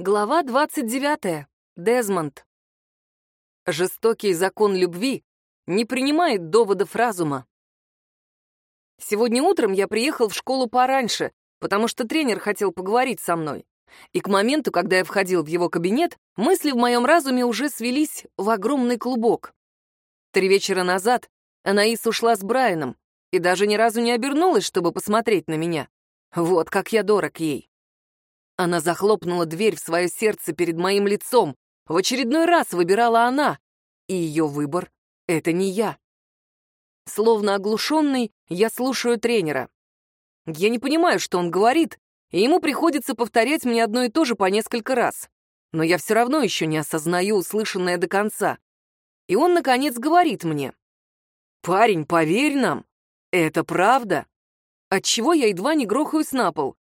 Глава 29. Дезмонд. Жестокий закон любви не принимает доводов разума. Сегодня утром я приехал в школу пораньше, потому что тренер хотел поговорить со мной. И к моменту, когда я входил в его кабинет, мысли в моем разуме уже свелись в огромный клубок. Три вечера назад Анаис ушла с Брайаном и даже ни разу не обернулась, чтобы посмотреть на меня. Вот как я дорог ей. Она захлопнула дверь в свое сердце перед моим лицом. В очередной раз выбирала она. И ее выбор — это не я. Словно оглушенный, я слушаю тренера. Я не понимаю, что он говорит, и ему приходится повторять мне одно и то же по несколько раз. Но я все равно еще не осознаю услышанное до конца. И он, наконец, говорит мне. «Парень, поверь нам, это правда». Отчего я едва не грохаюсь на пол.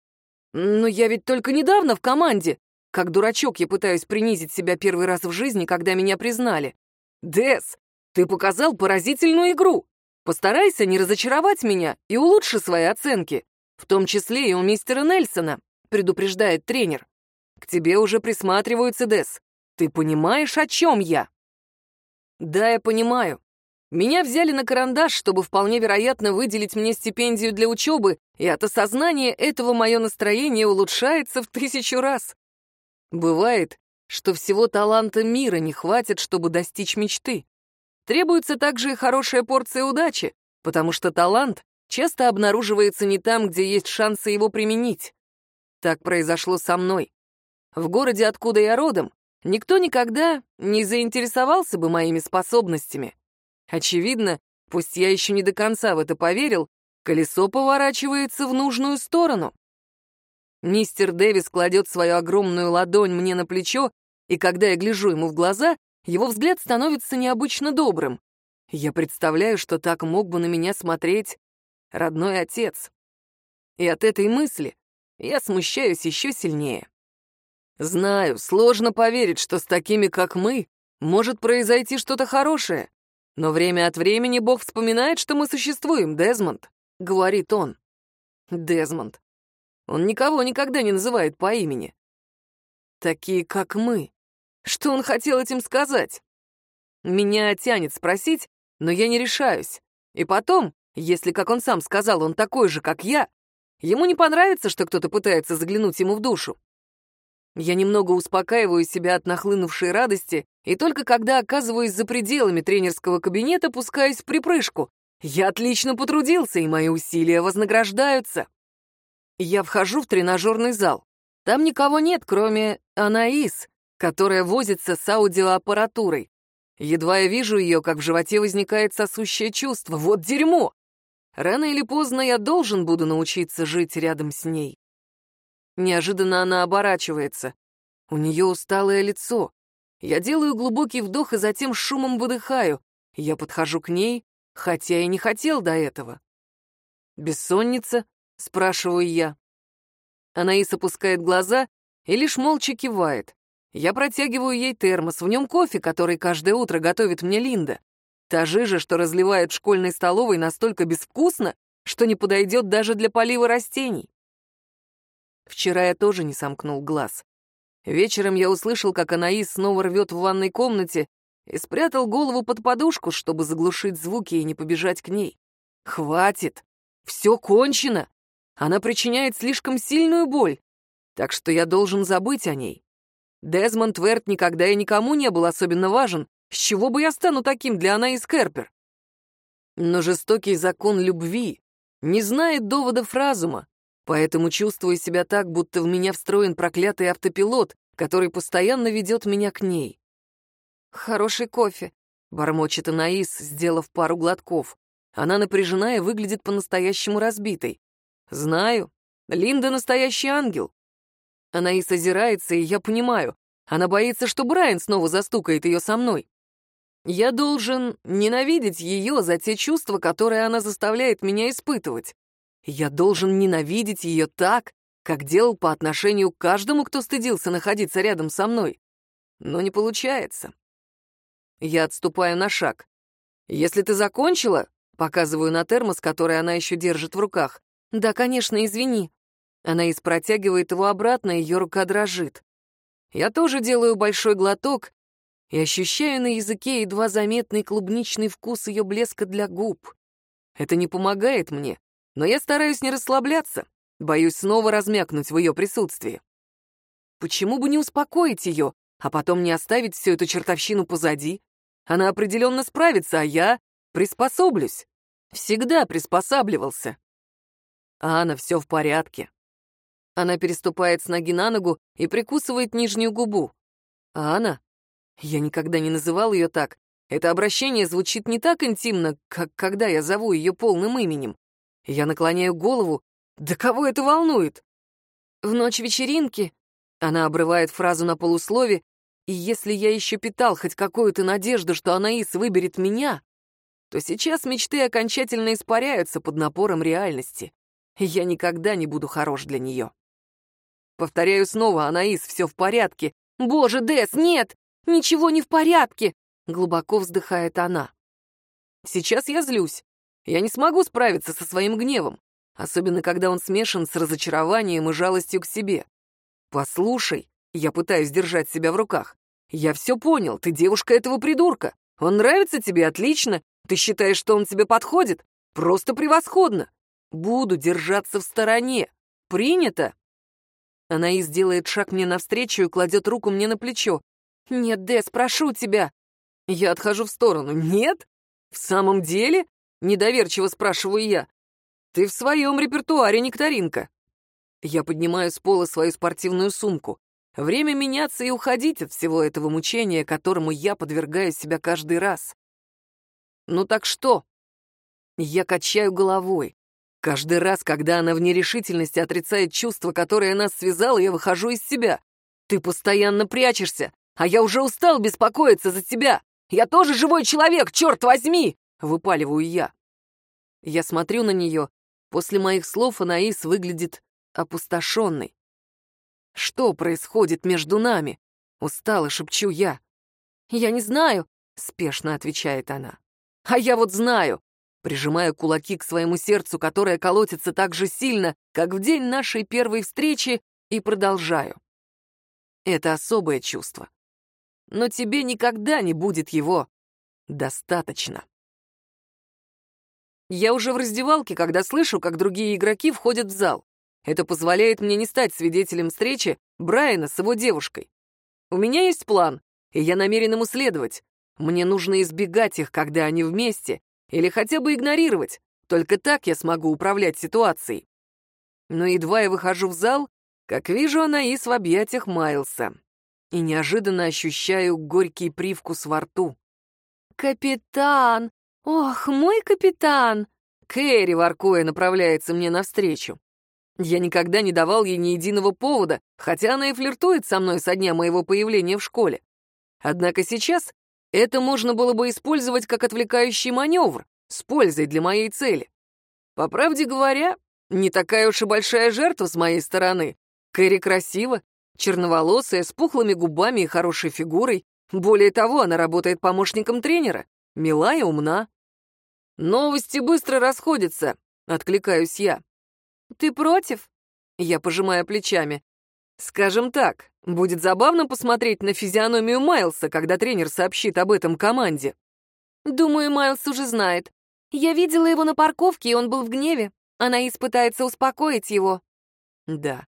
Но я ведь только недавно в команде. Как дурачок я пытаюсь принизить себя первый раз в жизни, когда меня признали. Дес, ты показал поразительную игру. Постарайся не разочаровать меня и улучши свои оценки. В том числе и у мистера Нельсона, предупреждает тренер. К тебе уже присматриваются, Дес. Ты понимаешь, о чем я? Да, я понимаю. Меня взяли на карандаш, чтобы вполне вероятно выделить мне стипендию для учебы, и от осознания этого мое настроение улучшается в тысячу раз. Бывает, что всего таланта мира не хватит, чтобы достичь мечты. Требуется также и хорошая порция удачи, потому что талант часто обнаруживается не там, где есть шансы его применить. Так произошло со мной. В городе, откуда я родом, никто никогда не заинтересовался бы моими способностями. Очевидно, пусть я еще не до конца в это поверил, колесо поворачивается в нужную сторону. Мистер Дэвис кладет свою огромную ладонь мне на плечо, и когда я гляжу ему в глаза, его взгляд становится необычно добрым. Я представляю, что так мог бы на меня смотреть родной отец. И от этой мысли я смущаюсь еще сильнее. Знаю, сложно поверить, что с такими, как мы, может произойти что-то хорошее. Но время от времени Бог вспоминает, что мы существуем, Дезмонд, — говорит он. Дезмонд. Он никого никогда не называет по имени. Такие, как мы. Что он хотел этим сказать? Меня тянет спросить, но я не решаюсь. И потом, если, как он сам сказал, он такой же, как я, ему не понравится, что кто-то пытается заглянуть ему в душу. Я немного успокаиваю себя от нахлынувшей радости, и только когда оказываюсь за пределами тренерского кабинета, пускаюсь в припрыжку. Я отлично потрудился, и мои усилия вознаграждаются. Я вхожу в тренажерный зал. Там никого нет, кроме Анаис, которая возится с аудиоаппаратурой. Едва я вижу ее, как в животе возникает сосущее чувство. Вот дерьмо! Рано или поздно я должен буду научиться жить рядом с ней. Неожиданно она оборачивается. У нее усталое лицо. Я делаю глубокий вдох и затем шумом выдыхаю. Я подхожу к ней, хотя и не хотел до этого. «Бессонница?» — спрашиваю я. Анаис опускает глаза и лишь молча кивает. Я протягиваю ей термос, в нем кофе, который каждое утро готовит мне Линда. Та жижа, что разливает в школьной столовой, настолько безвкусна, что не подойдет даже для полива растений. Вчера я тоже не сомкнул глаз. Вечером я услышал, как Анаис снова рвет в ванной комнате и спрятал голову под подушку, чтобы заглушить звуки и не побежать к ней. Хватит! Все кончено! Она причиняет слишком сильную боль, так что я должен забыть о ней. Дезмонд Верт никогда и никому не был особенно важен. С чего бы я стану таким для Анаис Керпер? Но жестокий закон любви не знает доводов разума, Поэтому чувствую себя так, будто в меня встроен проклятый автопилот, который постоянно ведет меня к ней. «Хороший кофе», — бормочет Анаис, сделав пару глотков. Она напряжена и выглядит по-настоящему разбитой. «Знаю. Линда — настоящий ангел». Анаис озирается, и я понимаю. Она боится, что Брайан снова застукает ее со мной. Я должен ненавидеть ее за те чувства, которые она заставляет меня испытывать. Я должен ненавидеть ее так, как делал по отношению к каждому, кто стыдился находиться рядом со мной. Но не получается. Я отступаю на шаг. «Если ты закончила...» — показываю на термос, который она еще держит в руках. «Да, конечно, извини». Она из протягивает его обратно, ее рука дрожит. Я тоже делаю большой глоток и ощущаю на языке едва заметный клубничный вкус ее блеска для губ. Это не помогает мне, но я стараюсь не расслабляться, боюсь снова размякнуть в ее присутствии. Почему бы не успокоить ее, а потом не оставить всю эту чертовщину позади? Она определенно справится, а я приспособлюсь. Всегда приспосабливался. А Анна, все в порядке. Она переступает с ноги на ногу и прикусывает нижнюю губу. Анна? Я никогда не называл ее так. Это обращение звучит не так интимно, как когда я зову ее полным именем. Я наклоняю голову. Да кого это волнует? В ночь вечеринки она обрывает фразу на полуслове, и если я еще питал хоть какую-то надежду, что Анаис выберет меня, то сейчас мечты окончательно испаряются под напором реальности. Я никогда не буду хорош для нее. Повторяю снова, Анаис, все в порядке. Боже, Дес, нет! Ничего не в порядке! Глубоко вздыхает она. Сейчас я злюсь. Я не смогу справиться со своим гневом, особенно когда он смешан с разочарованием и жалостью к себе. Послушай, я пытаюсь держать себя в руках. Я все понял, ты девушка этого придурка. Он нравится тебе, отлично. Ты считаешь, что он тебе подходит? Просто превосходно. Буду держаться в стороне. Принято?» Анаис делает шаг мне навстречу и кладет руку мне на плечо. «Нет, Дэс, прошу тебя!» Я отхожу в сторону. «Нет? В самом деле?» Недоверчиво спрашиваю я. «Ты в своем репертуаре, нектаринка». Я поднимаю с пола свою спортивную сумку. Время меняться и уходить от всего этого мучения, которому я подвергаю себя каждый раз. Ну так что? Я качаю головой. Каждый раз, когда она в нерешительности отрицает чувство, которое нас связало, я выхожу из себя. Ты постоянно прячешься, а я уже устал беспокоиться за тебя. Я тоже живой человек, черт возьми!» — выпаливаю я. Я смотрю на нее. После моих слов Анаис выглядит опустошенной. «Что происходит между нами?» — устало шепчу я. «Я не знаю», — спешно отвечает она. «А я вот знаю прижимая кулаки к своему сердцу, которое колотится так же сильно, как в день нашей первой встречи, и продолжаю. Это особое чувство. Но тебе никогда не будет его достаточно. Я уже в раздевалке, когда слышу, как другие игроки входят в зал. Это позволяет мне не стать свидетелем встречи Брайана с его девушкой. У меня есть план, и я намерен ему следовать. Мне нужно избегать их, когда они вместе, или хотя бы игнорировать. Только так я смогу управлять ситуацией. Но едва я выхожу в зал, как вижу Анаис в объятиях Майлса. И неожиданно ощущаю горький привкус во рту. «Капитан! Ох, мой капитан!» Кэрри, воркуя, направляется мне навстречу. Я никогда не давал ей ни единого повода, хотя она и флиртует со мной со дня моего появления в школе. Однако сейчас это можно было бы использовать как отвлекающий маневр, с пользой для моей цели. По правде говоря, не такая уж и большая жертва с моей стороны. Кэрри красива, черноволосая, с пухлыми губами и хорошей фигурой. Более того, она работает помощником тренера. Мила и умна. Новости быстро расходятся, откликаюсь я. Ты против? Я пожимаю плечами. Скажем так, будет забавно посмотреть на физиономию Майлса, когда тренер сообщит об этом команде. Думаю, Майлс уже знает. Я видела его на парковке, и он был в гневе. Она испытается успокоить его. Да,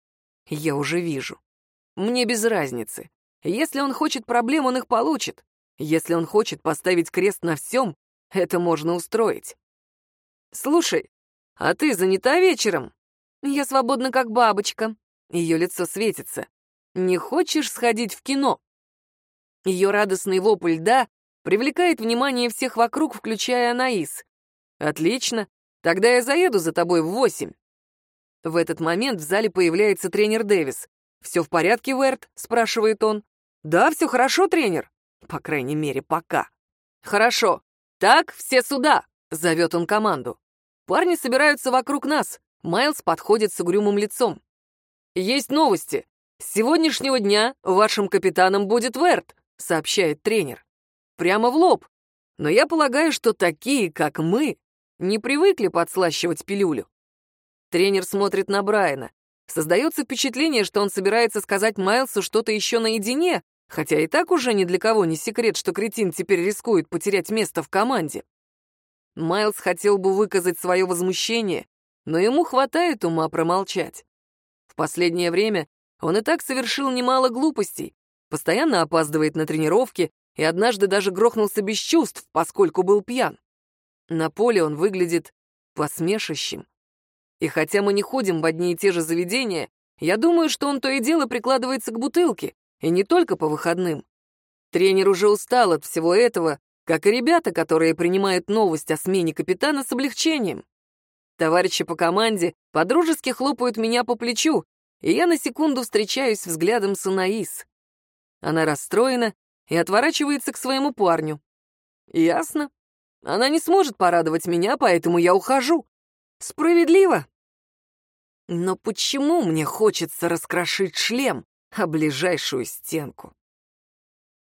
я уже вижу. Мне без разницы. Если он хочет проблем, он их получит. Если он хочет поставить крест на всем, это можно устроить. Слушай, а ты занята вечером? Я свободна как бабочка. Ее лицо светится. «Не хочешь сходить в кино?» Ее радостный вопль «да» привлекает внимание всех вокруг, включая Анаис. «Отлично, тогда я заеду за тобой в восемь». В этот момент в зале появляется тренер Дэвис. «Все в порядке, Верт?» — спрашивает он. «Да, все хорошо, тренер». По крайней мере, пока. «Хорошо. Так, все сюда!» — зовет он команду. Парни собираются вокруг нас. Майлз подходит с угрюмым лицом. «Есть новости. С сегодняшнего дня вашим капитаном будет Верт», — сообщает тренер. Прямо в лоб. Но я полагаю, что такие, как мы, не привыкли подслащивать пилюлю. Тренер смотрит на Брайана. Создается впечатление, что он собирается сказать Майлсу что-то еще наедине, хотя и так уже ни для кого не секрет, что кретин теперь рискует потерять место в команде. Майлз хотел бы выказать свое возмущение, но ему хватает ума промолчать. В последнее время он и так совершил немало глупостей, постоянно опаздывает на тренировки и однажды даже грохнулся без чувств, поскольку был пьян. На поле он выглядит посмешищем. И хотя мы не ходим в одни и те же заведения, я думаю, что он то и дело прикладывается к бутылке, и не только по выходным. Тренер уже устал от всего этого, как и ребята, которые принимают новость о смене капитана с облегчением. Товарищи по команде подружески хлопают меня по плечу, и я на секунду встречаюсь взглядом с Анаис. Она расстроена и отворачивается к своему парню. Ясно. Она не сможет порадовать меня, поэтому я ухожу. Справедливо. Но почему мне хочется раскрошить шлем о ближайшую стенку?